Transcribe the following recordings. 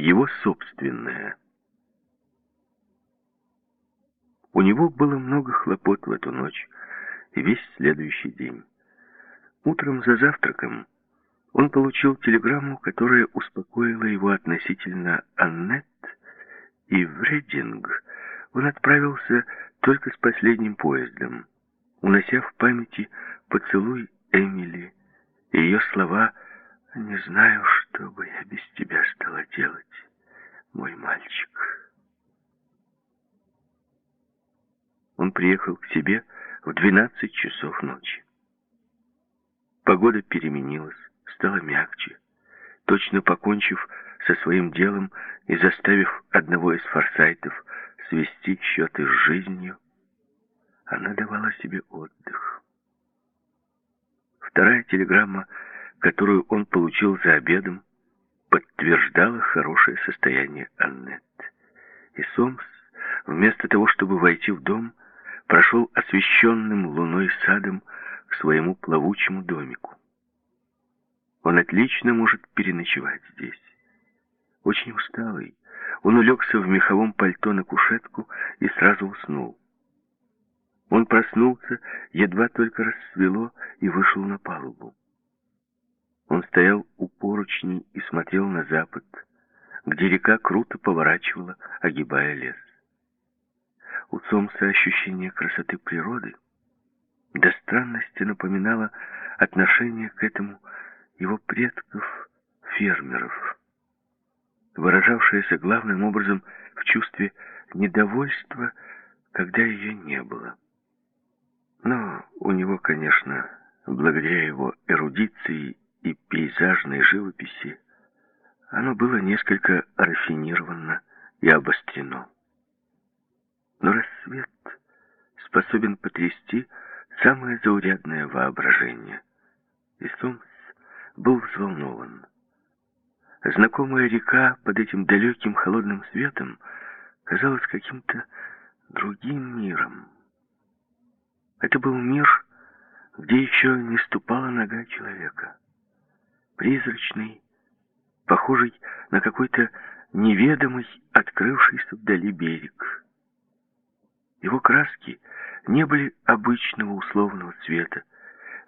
его собственное. У него было много хлопот в эту ночь и весь следующий день. Утром за завтраком он получил телеграмму, которая успокоила его относительно Аннет, и в Рединг он отправился только с последним поездом, унося в памяти поцелуй Эмили и ее слова «Не знаю, что бы я без тебя стала делать, мой мальчик». Он приехал к себе в 12 часов ночи. Погода переменилась, стала мягче. Точно покончив со своим делом и заставив одного из форсайтов свести счеты с жизнью, она давала себе отдых. Вторая телеграмма, которую он получил за обедом, подтверждала хорошее состояние Аннет. И Сомс, вместо того, чтобы войти в дом, прошел освещенным луной садом к своему плавучему домику. Он отлично может переночевать здесь. Очень усталый, он улегся в меховом пальто на кушетку и сразу уснул. Он проснулся, едва только рассвело, и вышел на палубу. Он стоял у поручней и смотрел на запад, где река круто поворачивала, огибая лес. У Сомса ощущение красоты природы до странности напоминало отношение к этому его предков, фермеров, выражавшееся главным образом в чувстве недовольства, когда ее не было. Но у него, конечно, благодаря его эрудиции и пейзажной живописи, оно было несколько рафинировано и обострено. Но рассвет способен потрясти самое заурядное воображение. И Сомс был взволнован. Знакомая река под этим далеким холодным светом казалась каким-то другим миром. Это был мир, где еще не ступала нога человека. Призрачный, похожий на какой-то неведомый, открывшийся вдали берег. Его краски не были обычного условного цвета.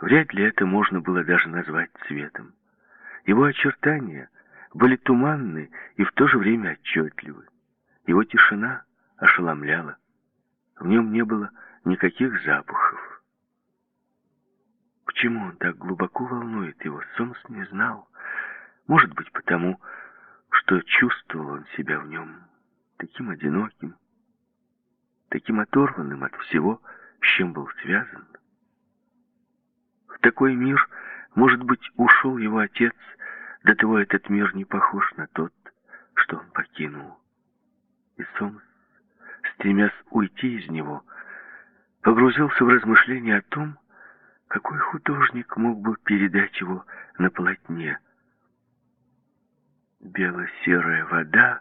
Вряд ли это можно было даже назвать цветом. Его очертания были туманны и в то же время отчетливы. Его тишина ошеломляла. В нем не было никаких запахов. Почему он так глубоко волнует его, Сомс не знал. Может быть, потому, что чувствовал он себя в нем таким одиноким, таким оторванным от всего, с чем был связан. В такой мир, может быть, ушел его отец, до того этот мир не похож на тот, что он покинул. И Сомс, стремясь уйти из него, погрузился в размышления о том, какой художник мог бы передать его на полотне. Бело-серая вода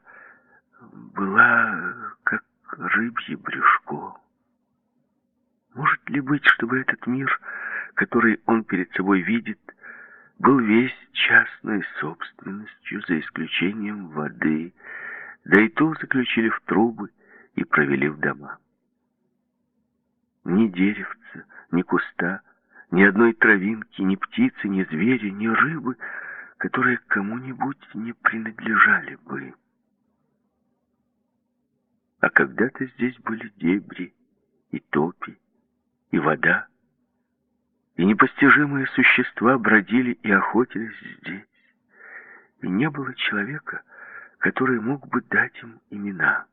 была как рыбье брюшко. Может ли быть, чтобы этот мир, который он перед собой видит, был весь частной собственностью, за исключением воды, да и ту заключили в трубы и провели в дома. Ни деревца, ни куста, ни одной травинки, ни птицы, ни звери, ни рыбы, которые кому-нибудь не принадлежали бы. А когда-то здесь были дебри, и топи, и вода, и непостижимые существа бродили и охотились здесь, и не было человека, который мог бы дать им имена.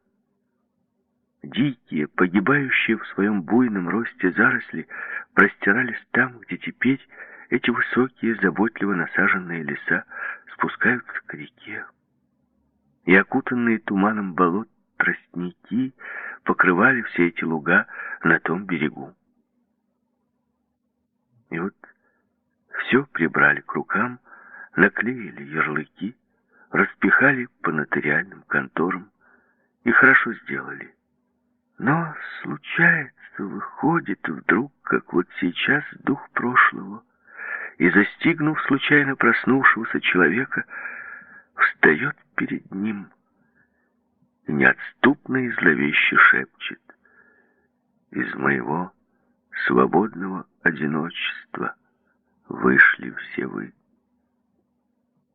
Дикие, погибающие в своем буйном росте заросли простирались там, где теперь эти высокие, заботливо насаженные леса спускаются к реке. И окутанные туманом болот тростники покрывали все эти луга на том берегу. И вот все прибрали к рукам, наклеили ярлыки, распихали по нотариальным конторам и хорошо сделали. Но случается, выходит вдруг, как вот сейчас, дух прошлого, и, застигнув случайно проснувшегося человека, встает перед ним и неотступно и зловеще шепчет «Из моего свободного одиночества вышли все вы.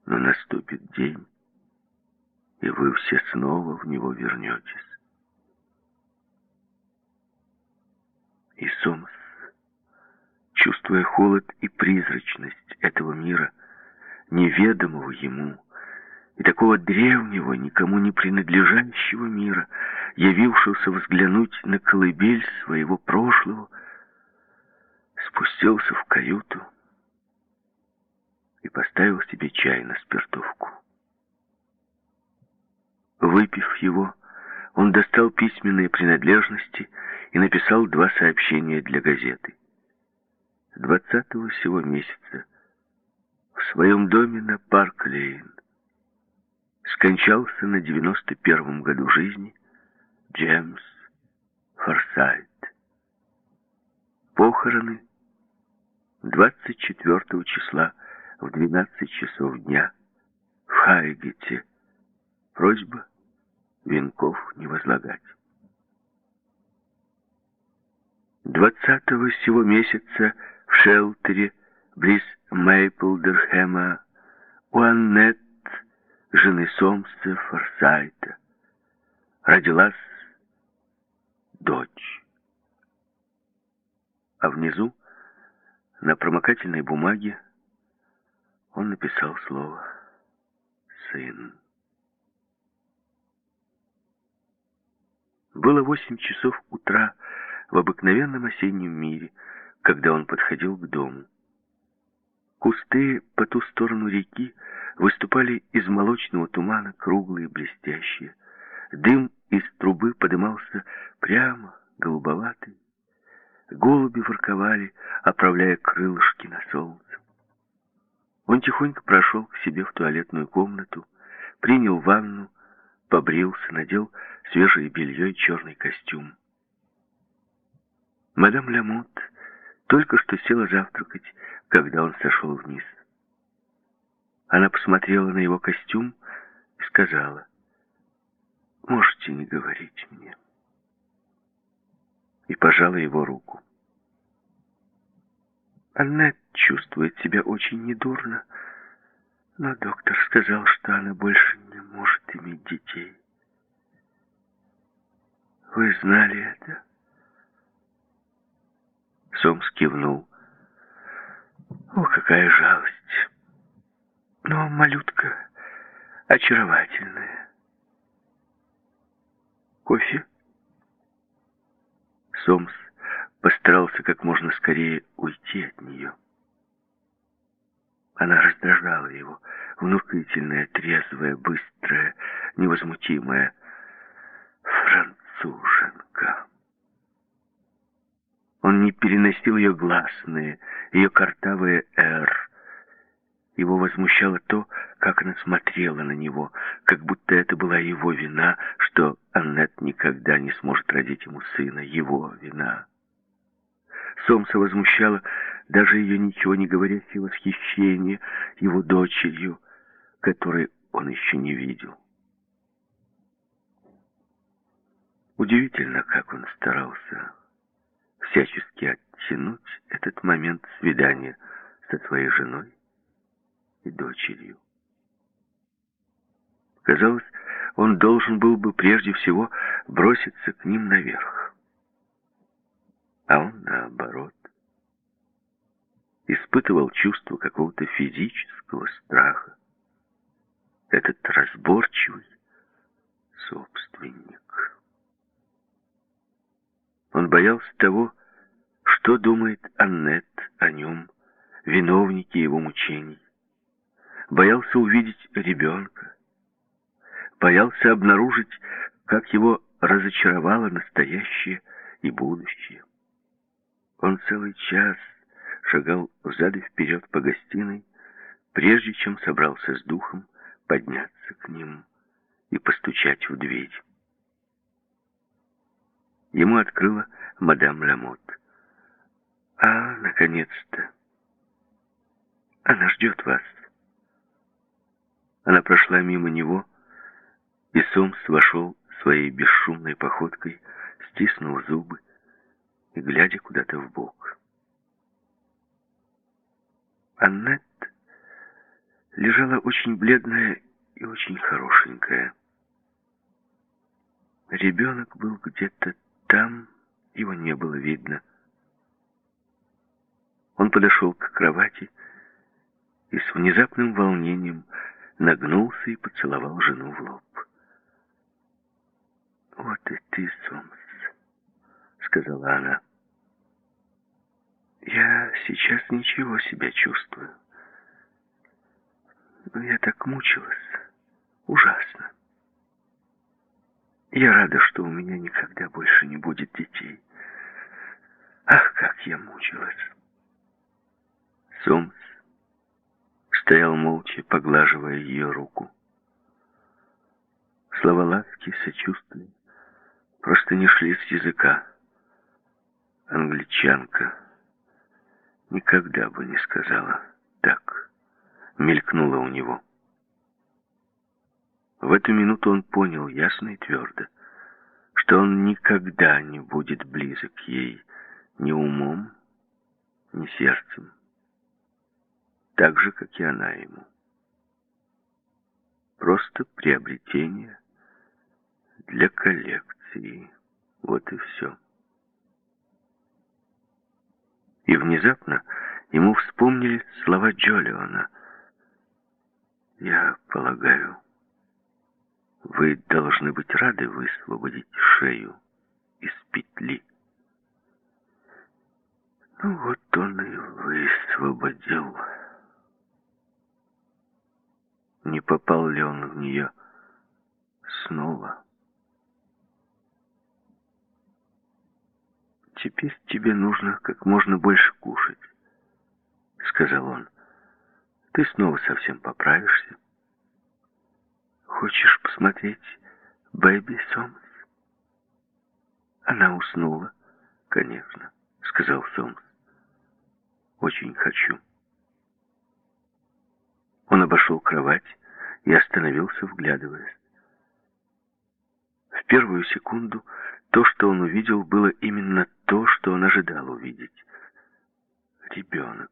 Но наступит день, и вы все снова в него вернетесь. И Сомс, чувствуя холод и призрачность этого мира, неведомого ему, и такого древнего, никому не принадлежащего мира, явившегося взглянуть на колыбель своего прошлого, спустился в каюту и поставил себе чай на спиртовку. Выпив его, он достал письменные принадлежности и написал два сообщения для газеты. 20 сего месяца в своем доме на Парк-Лейн скончался на 91-м году жизни Джеймс Форсайт. Похороны 24 числа в 12 часов дня в Хайгете. Просьба венков не возлагать. 20 сего месяца в шелтере близ Мейплдерхэма у Аннет, жены Сомса Форсайта, родилась дочь. А внизу на промокательной бумаге он написал слово «сын». Было восемь часов утра в обыкновенном осеннем мире, когда он подходил к дому. Кусты по ту сторону реки выступали из молочного тумана, круглые, блестящие. Дым из трубы подымался прямо, голубоватый. Голуби ворковали, оправляя крылышки на солнце. Он тихонько прошел к себе в туалетную комнату, принял ванну, побрился, надел свежее белье и черный костюм. Мадам Ламот только что села завтракать, когда он сошел вниз. Она посмотрела на его костюм и сказала, «Можете не говорить мне» и пожала его руку. Аннет чувствует себя очень недурно, но доктор сказал, что она больше не может иметь детей. Вы знали это? Сомс кивнул. О, какая жалость! Но малютка очаровательная. Кофе? Сомс постарался как можно скорее уйти от нее. Она раздражала его, внушительная, трезвая, быстрая, невозмутимая француженка. Он не переносил ее гласные, ее картавые «р». Его возмущало то, как она смотрела на него, как будто это была его вина, что Аннет никогда не сможет родить ему сына, его вина. Сомса возмущало даже ее ничего не говорящее восхищение его дочерью, которой он еще не видел. Удивительно, как он старался всячески оттянуть этот момент свидания со своей женой и дочерью. Казалось, он должен был бы прежде всего броситься к ним наверх. А он, наоборот, испытывал чувство какого-то физического страха. Этот разборчивый собственник. Он боялся того, что думает Аннет о нем, виновники его мучений. Боялся увидеть ребенка, боялся обнаружить, как его разочаровало настоящее и будущее. Он целый час шагал взад и вперед по гостиной, прежде чем собрался с духом подняться к ним и постучать в дверь. Ему открыла мадам Ламот. «А, наконец-то! Она ждет вас!» Она прошла мимо него, И Сомс вошел своей бесшумной походкой, стиснув зубы и глядя куда-то в бок. Аннет лежала очень бледная и очень хорошенькая. Ребенок был где-то там, его не было видно. Он подошел к кровати и с внезапным волнением нагнулся и поцеловал жену в лоб. «Вот и ты, Сомс», — сказала она. «Я сейчас ничего себя чувствую. Но я так мучилась. Ужасно. Я рада, что у меня никогда больше не будет детей. Ах, как я мучилась!» Сомс стоял молча, поглаживая ее руку. Слова ласки, сочувствия просто не шли с языка. Англичанка никогда бы не сказала так, мелькнула у него. В эту минуту он понял ясно и твердо, что он никогда не будет близок ей ни умом, ни сердцем, так же, как и она ему. Просто приобретение для коллекции вот и все. И внезапно ему вспомнились слова Джолиона. «Я полагаю, вы должны быть рады высвободить шею из петли». Ну вот он и высвободил. Не попал ли он в нее снова? «Теперь тебе нужно как можно больше кушать», — сказал он. «Ты снова совсем поправишься. Хочешь посмотреть «Бэби Сомс»?» Она уснула. «Конечно», — сказал Сомс. «Очень хочу». Он обошел кровать и остановился, вглядываясь. В первую секунду то, что он увидел, было именно то, что он ожидал увидеть. Ребенок.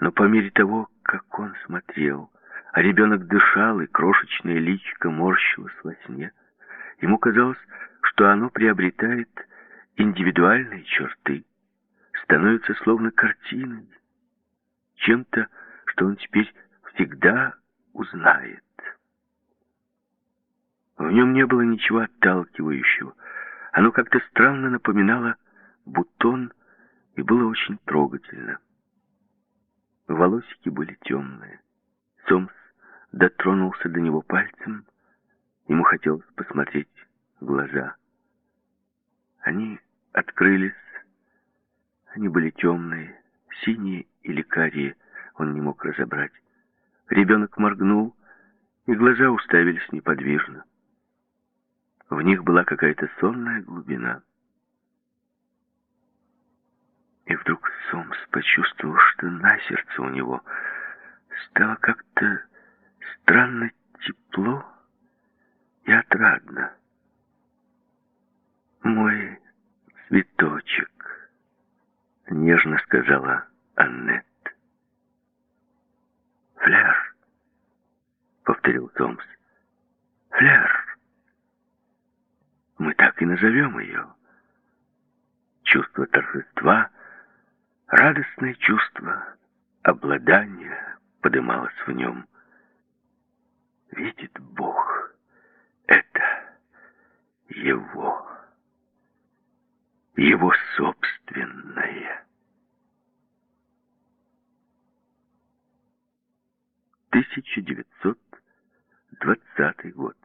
Но по мере того, как он смотрел, а ребенок дышал, и крошечное личико морщилось во сне, ему казалось, что оно приобретает индивидуальные черты, становится словно картиной, чем-то, что он теперь всегда узнает. В нем не было ничего отталкивающего, оно как-то странно напоминало бутон и было очень трогательно. Волосики были темные. Дотронулся до него пальцем. Ему хотелось посмотреть в глаза. Они открылись. Они были темные, синие или карие, он не мог разобрать. Ребенок моргнул, и глаза уставились неподвижно. В них была какая-то сонная глубина. И вдруг Сомс почувствовал, что на сердце у него стало как-то странно тепло и отрадно. «Мой цветочек», — нежно сказала Аннет. «Флер», — повторил Томс. «Флер». Мы так и назовем ее. Чувство торжества, радостное чувство обладания подымалось в нем. Видит Бог, это его, его собственное. 1920 год.